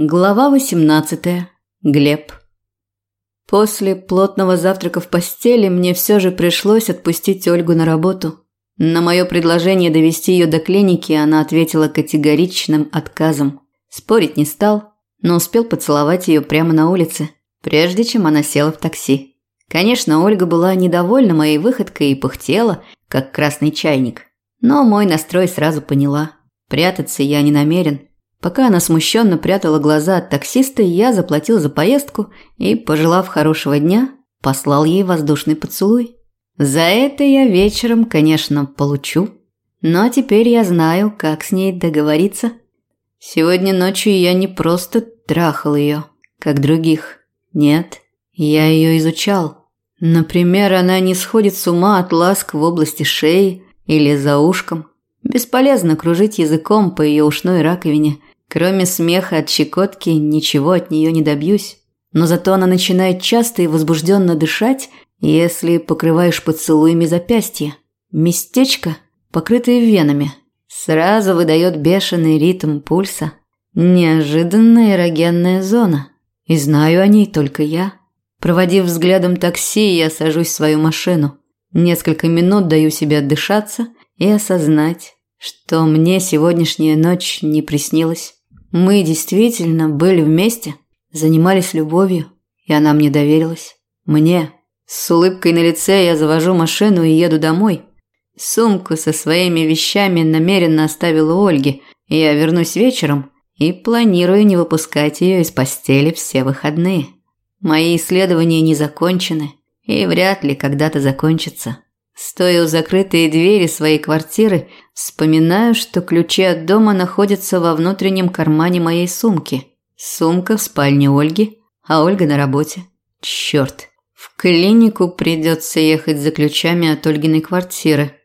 Глава 18. Глеб. После плотного завтрака в постели мне все же пришлось отпустить Ольгу на работу. На мое предложение довести ее до клиники она ответила категоричным отказом. Спорить не стал, но успел поцеловать ее прямо на улице, прежде чем она села в такси. Конечно, Ольга была недовольна моей выходкой и пыхтела, как красный чайник. Но мой настрой сразу поняла. Прятаться я не намерен – Пока она смущенно прятала глаза от таксиста, я заплатил за поездку и, пожелав хорошего дня, послал ей воздушный поцелуй. За это я вечером, конечно, получу. Но теперь я знаю, как с ней договориться. Сегодня ночью я не просто трахал ее, как других. Нет, я ее изучал. Например, она не сходит с ума от ласк в области шеи или за ушком. Бесполезно кружить языком по ее ушной раковине – Кроме смеха от щекотки, ничего от нее не добьюсь. Но зато она начинает часто и возбужденно дышать, если покрываешь поцелуями запястья. Местечко, покрытое венами, сразу выдает бешеный ритм пульса. Неожиданная эрогенная зона. И знаю о ней только я. Проводив взглядом такси, я сажусь в свою машину. Несколько минут даю себе отдышаться и осознать, что мне сегодняшняя ночь не приснилась. Мы действительно были вместе, занимались любовью, и она мне доверилась. Мне. С улыбкой на лице я завожу машину и еду домой. Сумку со своими вещами намеренно оставила Ольге. Я вернусь вечером и планирую не выпускать ее из постели все выходные. Мои исследования не закончены и вряд ли когда-то закончатся. Стоя у закрытой двери своей квартиры, вспоминаю, что ключи от дома находятся во внутреннем кармане моей сумки. Сумка в спальне Ольги, а Ольга на работе. Черт, в клинику придется ехать за ключами от Ольгиной квартиры.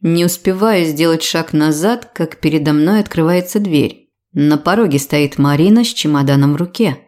Не успеваю сделать шаг назад, как передо мной открывается дверь. На пороге стоит Марина с чемоданом в руке.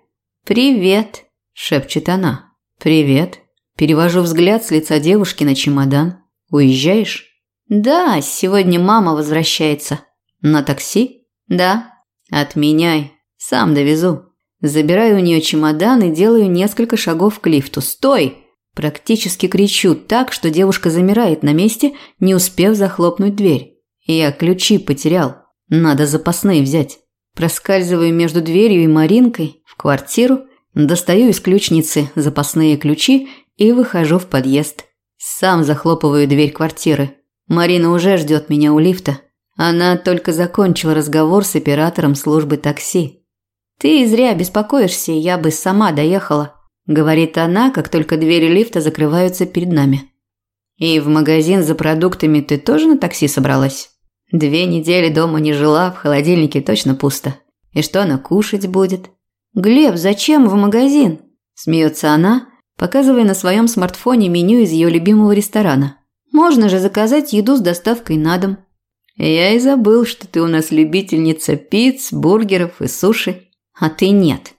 «Привет», – шепчет она. «Привет». Перевожу взгляд с лица девушки на чемодан. Уезжаешь? Да, сегодня мама возвращается. На такси? Да. Отменяй. Сам довезу. Забираю у нее чемодан и делаю несколько шагов к лифту. Стой! Практически кричу так, что девушка замирает на месте, не успев захлопнуть дверь. Я ключи потерял. Надо запасные взять. Проскальзываю между дверью и Маринкой в квартиру, достаю из ключницы запасные ключи и выхожу в подъезд. Сам захлопываю дверь квартиры. Марина уже ждет меня у лифта. Она только закончила разговор с оператором службы такси. «Ты зря беспокоишься, я бы сама доехала», – говорит она, как только двери лифта закрываются перед нами. «И в магазин за продуктами ты тоже на такси собралась?» Две недели дома не жила, в холодильнике точно пусто. И что она кушать будет? «Глеб, зачем в магазин?» – смеется она, показывая на своем смартфоне меню из ее любимого ресторана. «Можно же заказать еду с доставкой на дом». «Я и забыл, что ты у нас любительница пиц, бургеров и суши, а ты нет».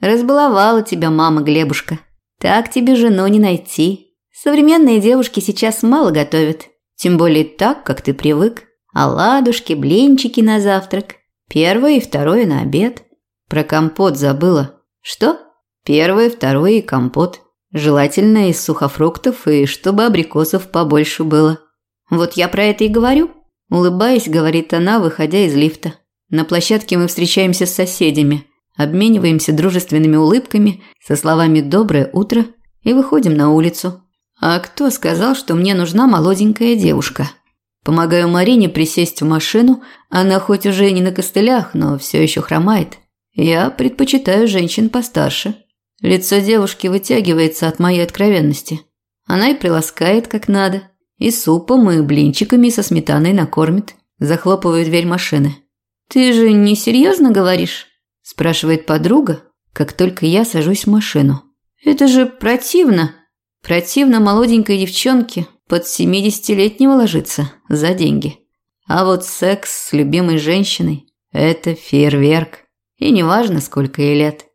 «Разбаловала тебя мама, Глебушка. Так тебе жену не найти. Современные девушки сейчас мало готовят, тем более так, как ты привык. Оладушки, блинчики на завтрак, первое и второе на обед. Про компот забыла. Что? Первое, второе и компот. Желательно из сухофруктов и чтобы абрикосов побольше было. Вот я про это и говорю. Улыбаясь, говорит она, выходя из лифта. На площадке мы встречаемся с соседями, обмениваемся дружественными улыбками, со словами «доброе утро» и выходим на улицу. А кто сказал, что мне нужна молоденькая девушка? Помогаю Марине присесть в машину, она хоть уже не на костылях, но все еще хромает. Я предпочитаю женщин постарше. Лицо девушки вытягивается от моей откровенности. Она и приласкает как надо, и супом, и блинчиками со сметаной накормит. Захлопываю дверь машины. «Ты же не серьезно говоришь?» – спрашивает подруга, как только я сажусь в машину. «Это же противно. Противно молоденькой девчонке под 70-летнего ложиться за деньги. А вот секс с любимой женщиной – это фейерверк. И неважно, сколько ей лет.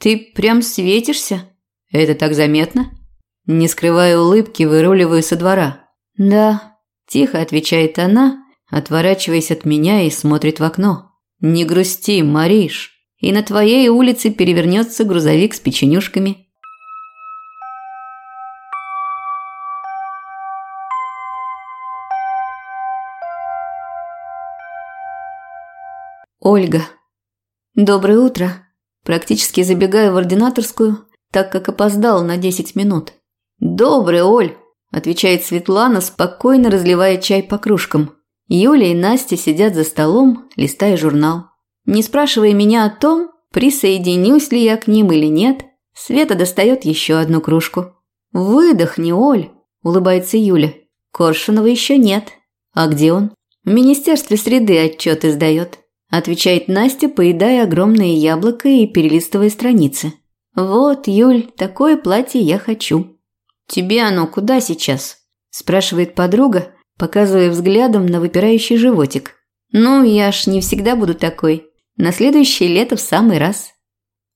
Ты прям светишься? Это так заметно? Не скрывая улыбки, выруливаю со двора. Да, тихо отвечает она, отворачиваясь от меня и смотрит в окно. Не грусти, Мариш. и на твоей улице перевернется грузовик с печенюшками. Ольга. Доброе утро. Практически забегаю в ординаторскую, так как опоздал на 10 минут. Доброе, Оль, отвечает Светлана, спокойно разливая чай по кружкам. Юля и Настя сидят за столом, листая журнал. Не спрашивая меня о том, присоединюсь ли я к ним или нет, Света достает еще одну кружку. «Выдохни, Оль», – улыбается Юля. «Коршунова еще нет. А где он?» «В Министерстве среды отчет издает», – отвечает Настя, поедая огромные яблоко и перелистывая страницы. «Вот, Юль, такое платье я хочу». «Тебе оно куда сейчас?» – спрашивает подруга, показывая взглядом на выпирающий животик. «Ну, я ж не всегда буду такой. На следующее лето в самый раз».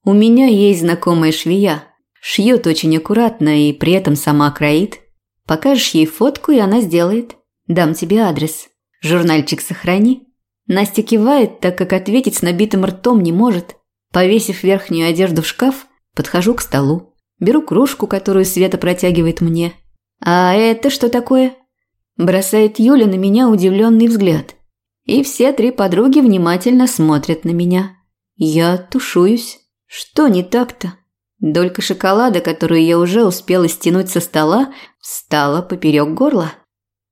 «У меня есть знакомая швея. Шьет очень аккуратно и при этом сама кроит. Покажешь ей фотку, и она сделает. Дам тебе адрес. Журнальчик сохрани». Настя кивает, так как ответить с набитым ртом не может. Повесив верхнюю одежду в шкаф, подхожу к столу. Беру кружку, которую Света протягивает мне. «А это что такое?» Бросает Юля на меня удивленный взгляд. И все три подруги внимательно смотрят на меня. Я тушуюсь. Что не так-то? Долька шоколада, которую я уже успела стянуть со стола, встала поперек горла.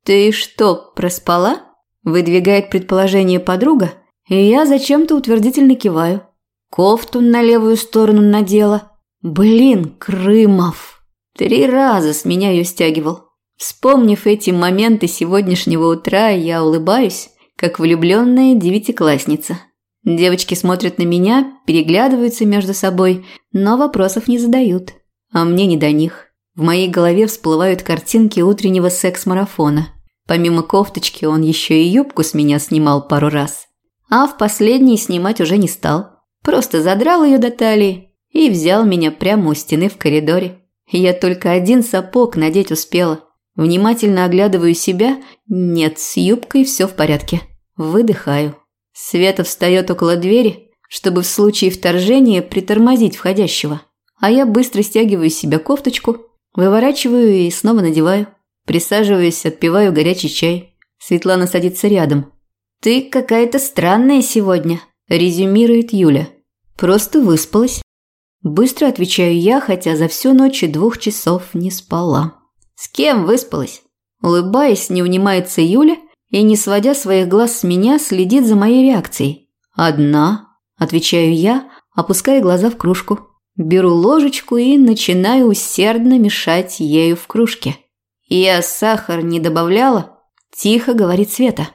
«Ты что, проспала?» Выдвигает предположение подруга, и я зачем-то утвердительно киваю. Кофту на левую сторону надела. Блин, Крымов! Три раза с меня ее стягивал. Вспомнив эти моменты сегодняшнего утра, я улыбаюсь, как влюбленная девятиклассница. Девочки смотрят на меня, переглядываются между собой, но вопросов не задают. А мне не до них. В моей голове всплывают картинки утреннего секс-марафона. Помимо кофточки он еще и юбку с меня снимал пару раз. А в последний снимать уже не стал. Просто задрал ее до талии и взял меня прямо у стены в коридоре. Я только один сапог надеть успела – Внимательно оглядываю себя. Нет, с юбкой все в порядке. Выдыхаю. Света встает около двери, чтобы в случае вторжения притормозить входящего. А я быстро стягиваю с себя кофточку, выворачиваю и снова надеваю. Присаживаюсь, отпиваю горячий чай. Светлана садится рядом. «Ты какая-то странная сегодня», – резюмирует Юля. «Просто выспалась». Быстро отвечаю я, хотя за всю ночь и двух часов не спала. С кем выспалась? Улыбаясь, не унимается Юля и, не сводя своих глаз с меня, следит за моей реакцией. «Одна», – отвечаю я, опуская глаза в кружку. Беру ложечку и начинаю усердно мешать ею в кружке. «Я сахар не добавляла?» – тихо говорит Света.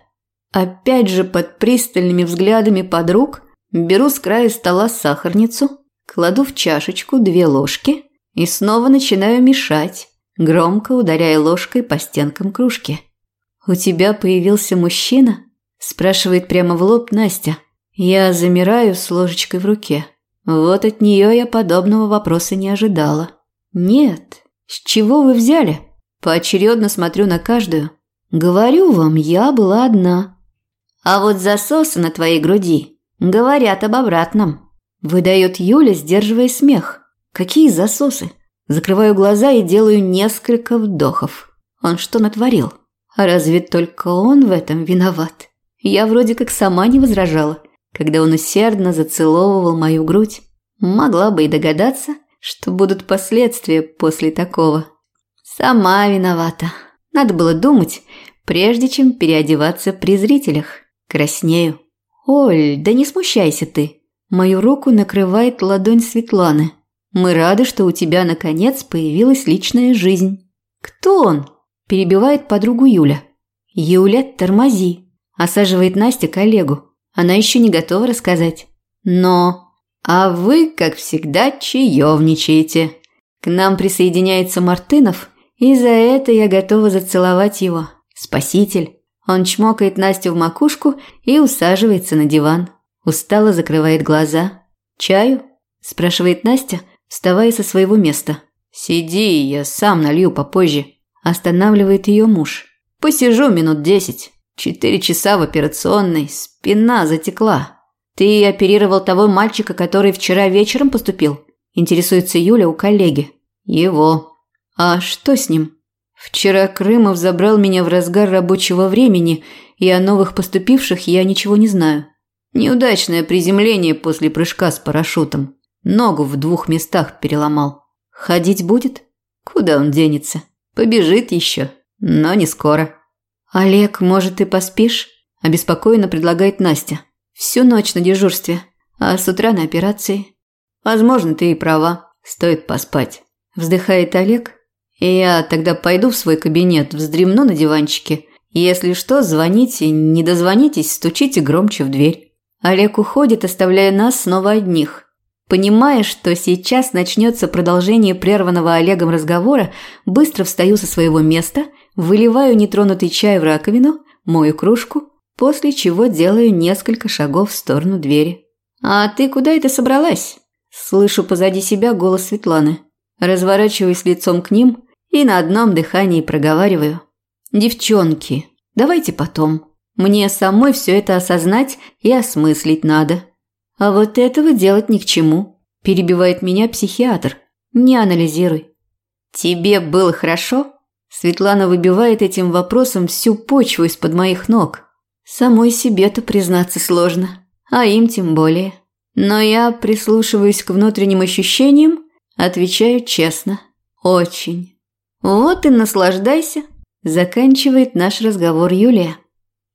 Опять же под пристальными взглядами подруг беру с края стола сахарницу, кладу в чашечку две ложки и снова начинаю мешать, громко ударяя ложкой по стенкам кружки. «У тебя появился мужчина?» – спрашивает прямо в лоб Настя. Я замираю с ложечкой в руке. Вот от нее я подобного вопроса не ожидала. «Нет. С чего вы взяли?» Поочередно смотрю на каждую. «Говорю вам, я была одна». «А вот засосы на твоей груди говорят об обратном», – выдает Юля, сдерживая смех. «Какие засосы?» Закрываю глаза и делаю несколько вдохов. Он что натворил? Разве только он в этом виноват? Я вроде как сама не возражала, когда он усердно зацеловывал мою грудь. Могла бы и догадаться, что будут последствия после такого. Сама виновата. Надо было думать, прежде чем переодеваться при зрителях. Краснею. «Оль, да не смущайся ты». Мою руку накрывает ладонь Светланы. Мы рады, что у тебя наконец появилась личная жизнь. Кто он? Перебивает подругу Юля. Юля, тормози. Осаживает Настя коллегу. Она еще не готова рассказать. Но... А вы, как всегда, чаевничаете. К нам присоединяется Мартынов, и за это я готова зацеловать его. Спаситель. Он чмокает Настю в макушку и усаживается на диван. Устало закрывает глаза. «Чаю?» – спрашивает Настя, вставая со своего места. «Сиди, я сам налью попозже», – останавливает ее муж. «Посижу минут десять. Четыре часа в операционной, спина затекла». Ты оперировал того мальчика, который вчера вечером поступил? Интересуется Юля у коллеги. Его. А что с ним? Вчера Крымов забрал меня в разгар рабочего времени, и о новых поступивших я ничего не знаю. Неудачное приземление после прыжка с парашютом. Ногу в двух местах переломал. Ходить будет? Куда он денется? Побежит еще, но не скоро. Олег, может, ты поспишь? Обеспокоенно предлагает Настя. Всю ночь на дежурстве, а с утра на операции. Возможно, ты и права. Стоит поспать. Вздыхает Олег. Я тогда пойду в свой кабинет, вздремну на диванчике. Если что, звоните, не дозвонитесь, стучите громче в дверь. Олег уходит, оставляя нас снова одних. Понимая, что сейчас начнется продолжение прерванного Олегом разговора, быстро встаю со своего места, выливаю нетронутый чай в раковину, мою кружку после чего делаю несколько шагов в сторону двери. «А ты куда это собралась?» Слышу позади себя голос Светланы. Разворачиваюсь лицом к ним и на одном дыхании проговариваю. «Девчонки, давайте потом. Мне самой все это осознать и осмыслить надо. А вот этого делать ни к чему», – перебивает меня психиатр. «Не анализируй». «Тебе было хорошо?» Светлана выбивает этим вопросом всю почву из-под моих ног. Самой себе-то признаться сложно, а им тем более. Но я прислушиваюсь к внутренним ощущениям, отвечаю честно. Очень. Вот и наслаждайся, заканчивает наш разговор Юлия.